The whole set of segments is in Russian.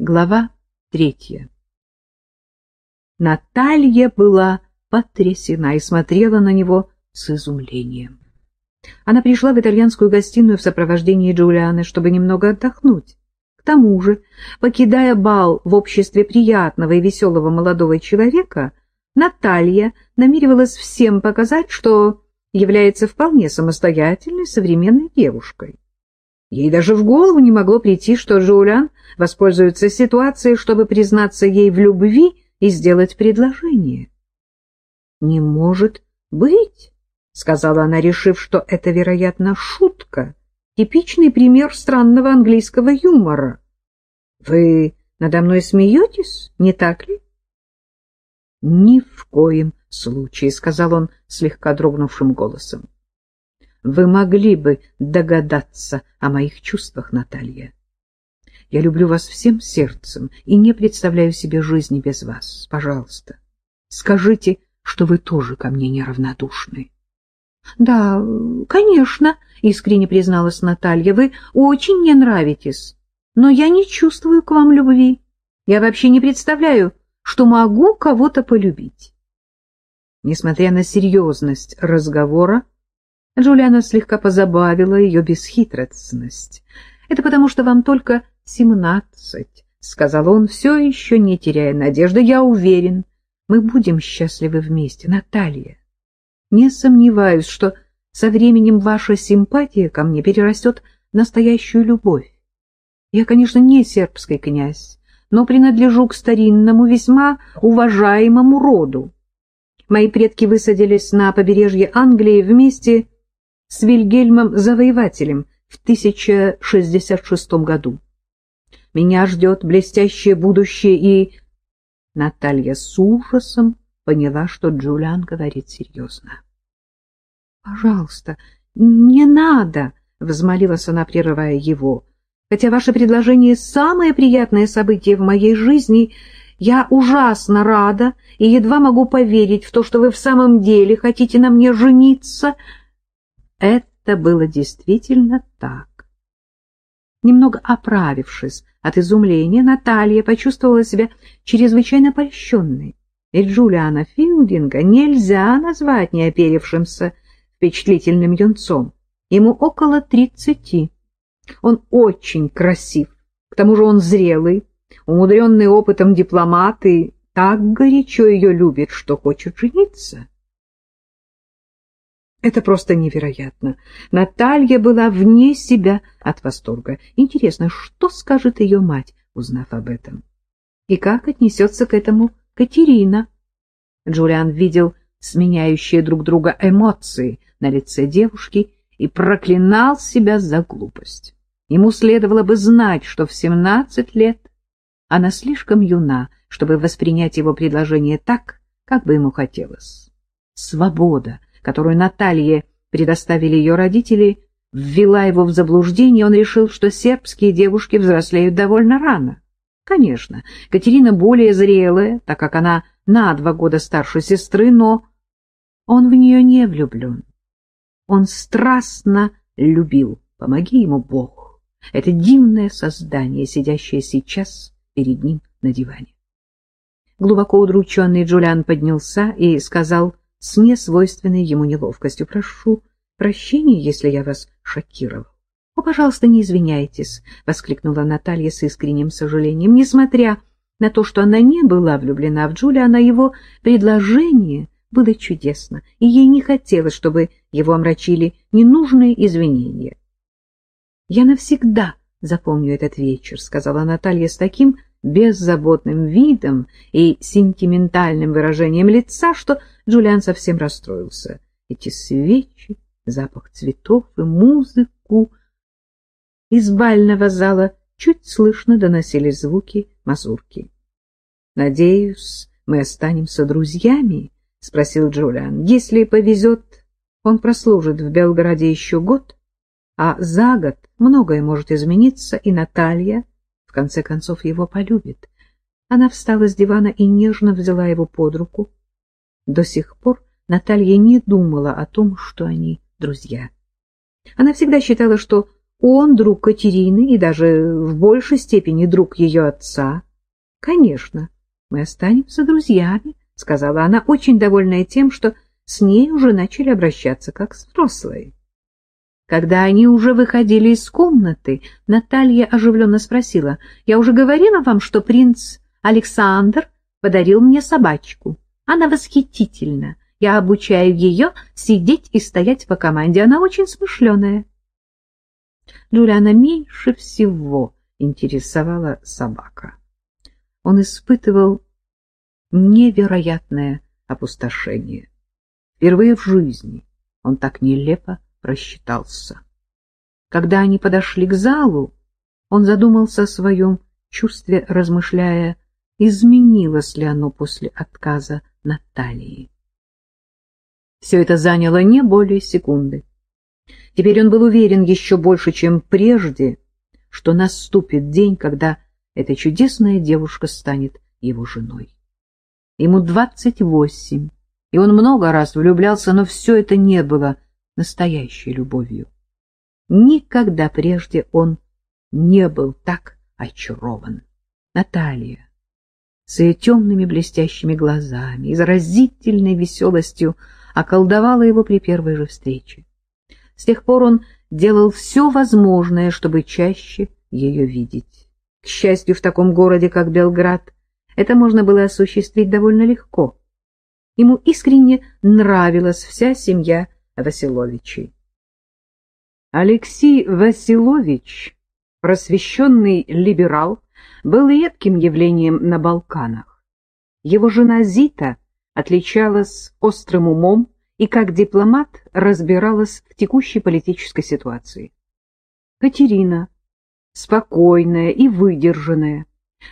Глава третья. Наталья была потрясена и смотрела на него с изумлением. Она пришла в итальянскую гостиную в сопровождении Джулианы, чтобы немного отдохнуть. К тому же, покидая бал в обществе приятного и веселого молодого человека, Наталья намеревалась всем показать, что является вполне самостоятельной современной девушкой. Ей даже в голову не могло прийти, что Джулиан воспользуется ситуацией, чтобы признаться ей в любви и сделать предложение. «Не может быть», — сказала она, решив, что это, вероятно, шутка, типичный пример странного английского юмора. «Вы надо мной смеетесь, не так ли?» «Ни в коем случае», — сказал он слегка дрогнувшим голосом. Вы могли бы догадаться о моих чувствах, Наталья. Я люблю вас всем сердцем и не представляю себе жизни без вас. Пожалуйста, скажите, что вы тоже ко мне неравнодушны. — Да, конечно, — искренне призналась Наталья, — вы очень мне нравитесь, но я не чувствую к вам любви. Я вообще не представляю, что могу кого-то полюбить. Несмотря на серьезность разговора, Джулиана слегка позабавила ее бесхитростность. «Это потому, что вам только семнадцать», — сказал он, все еще не теряя надежды. «Я уверен, мы будем счастливы вместе, Наталья. Не сомневаюсь, что со временем ваша симпатия ко мне перерастет в настоящую любовь. Я, конечно, не сербский князь, но принадлежу к старинному, весьма уважаемому роду. Мои предки высадились на побережье Англии вместе с Вильгельмом Завоевателем в 1066 году. Меня ждет блестящее будущее, и... Наталья с ужасом поняла, что Джулиан говорит серьезно. — Пожалуйста, не надо, — взмолилась она, прерывая его. — Хотя ваше предложение — самое приятное событие в моей жизни, я ужасно рада и едва могу поверить в то, что вы в самом деле хотите на мне жениться, — это было действительно так. Немного оправившись от изумления, Наталья почувствовала себя чрезвычайно польщенной. И Джулиана Филдинга нельзя назвать неоперившимся впечатлительным юнцом. Ему около тридцати. Он очень красив, к тому же он зрелый, умудренный опытом дипломат и так горячо ее любит, что хочет жениться. Это просто невероятно. Наталья была вне себя от восторга. Интересно, что скажет ее мать, узнав об этом? И как отнесется к этому Катерина? Джулиан видел сменяющие друг друга эмоции на лице девушки и проклинал себя за глупость. Ему следовало бы знать, что в семнадцать лет она слишком юна, чтобы воспринять его предложение так, как бы ему хотелось. Свобода которую Наталье предоставили ее родители, ввела его в заблуждение, он решил, что сербские девушки взрослеют довольно рано. Конечно, Катерина более зрелая, так как она на два года старше сестры, но он в нее не влюблен. Он страстно любил, помоги ему Бог, это дивное создание, сидящее сейчас перед ним на диване. Глубоко удрученный Джулиан поднялся и сказал с несвойственной ему неловкостью. «Прошу прощения, если я вас шокировал». «О, пожалуйста, не извиняйтесь», — воскликнула Наталья с искренним сожалением. Несмотря на то, что она не была влюблена в Джулиана, его предложение было чудесно, и ей не хотелось, чтобы его омрачили ненужные извинения. «Я навсегда запомню этот вечер», — сказала Наталья с таким беззаботным видом и сентиментальным выражением лица, что Джулиан совсем расстроился. Эти свечи, запах цветов и музыку. Из бального зала чуть слышно доносились звуки мазурки. — Надеюсь, мы останемся друзьями? — спросил Джулиан. — Если повезет, он прослужит в Белгороде еще год, а за год многое может измениться, и Наталья конце концов его полюбит. Она встала с дивана и нежно взяла его под руку. До сих пор Наталья не думала о том, что они друзья. Она всегда считала, что он друг Катерины и даже в большей степени друг ее отца. Конечно, мы останемся друзьями, — сказала она, очень довольная тем, что с ней уже начали обращаться как с взрослой. Когда они уже выходили из комнаты, Наталья оживленно спросила, «Я уже говорила вам, что принц Александр подарил мне собачку. Она восхитительна. Я обучаю ее сидеть и стоять по команде. Она очень смышленая». Джулиана меньше всего интересовала собака. Он испытывал невероятное опустошение. Впервые в жизни он так нелепо просчитался. Когда они подошли к залу, он задумался о своем чувстве, размышляя, изменилось ли оно после отказа Натальи. Все это заняло не более секунды. Теперь он был уверен еще больше, чем прежде, что наступит день, когда эта чудесная девушка станет его женой. Ему двадцать восемь, и он много раз влюблялся, но все это не было настоящей любовью. Никогда прежде он не был так очарован. Наталья с ее темными блестящими глазами и заразительной веселостью околдовала его при первой же встрече. С тех пор он делал все возможное, чтобы чаще ее видеть. К счастью, в таком городе, как Белград, это можно было осуществить довольно легко. Ему искренне нравилась вся семья Василовичей. Алексей Василович, просвещенный либерал, был редким явлением на Балканах. Его жена Зита отличалась острым умом и как дипломат разбиралась в текущей политической ситуации. Катерина, спокойная и выдержанная,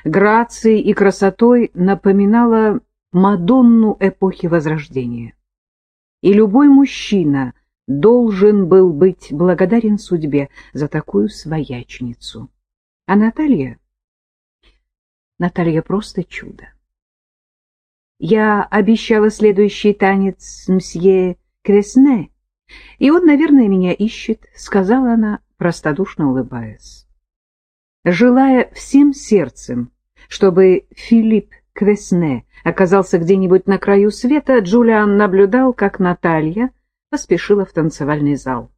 грацией и красотой напоминала Мадонну эпохи Возрождения. И любой мужчина должен был быть благодарен судьбе за такую своячницу. А Наталья? Наталья просто чудо. Я обещала следующий танец мсье Кресне, и он, наверное, меня ищет, — сказала она, простодушно улыбаясь. Желая всем сердцем, чтобы Филипп Квесне оказался где-нибудь на краю света, Джулиан наблюдал, как Наталья поспешила в танцевальный зал.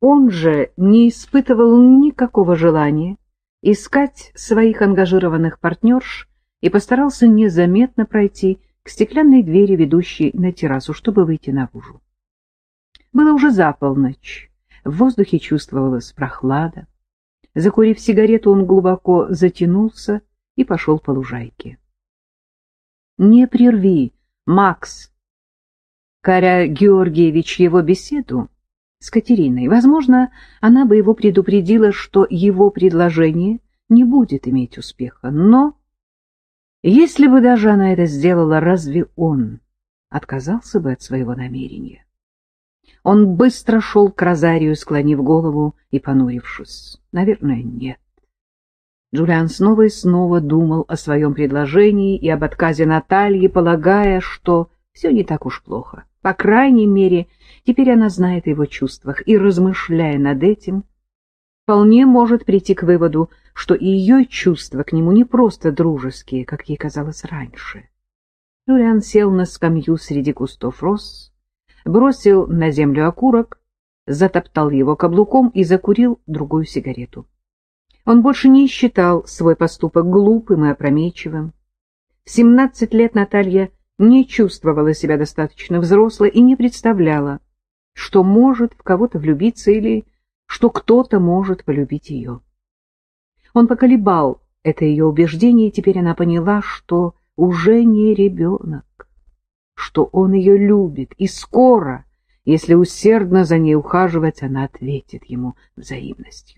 Он же не испытывал никакого желания искать своих ангажированных партнерш и постарался незаметно пройти к стеклянной двери, ведущей на террасу, чтобы выйти наружу. Было уже за полночь, в воздухе чувствовалась прохлада. Закурив сигарету, он глубоко затянулся и пошел по лужайке. Не прерви, Макс. Каря Георгиевич его беседу с Катериной. Возможно, она бы его предупредила, что его предложение не будет иметь успеха. Но если бы даже она это сделала, разве он отказался бы от своего намерения? Он быстро шел к розарию, склонив голову и понурившись. Наверное, нет. Джулиан снова и снова думал о своем предложении и об отказе Натальи, полагая, что все не так уж плохо. По крайней мере, теперь она знает о его чувствах и, размышляя над этим, вполне может прийти к выводу, что ее чувства к нему не просто дружеские, как ей казалось раньше. Джулиан сел на скамью среди кустов роз, бросил на землю окурок, затоптал его каблуком и закурил другую сигарету. Он больше не считал свой поступок глупым и опрометчивым. В семнадцать лет Наталья не чувствовала себя достаточно взрослой и не представляла, что может в кого-то влюбиться или что кто-то может полюбить ее. Он поколебал это ее убеждение, и теперь она поняла, что уже не ребенок, что он ее любит, и скоро, если усердно за ней ухаживать, она ответит ему взаимностью.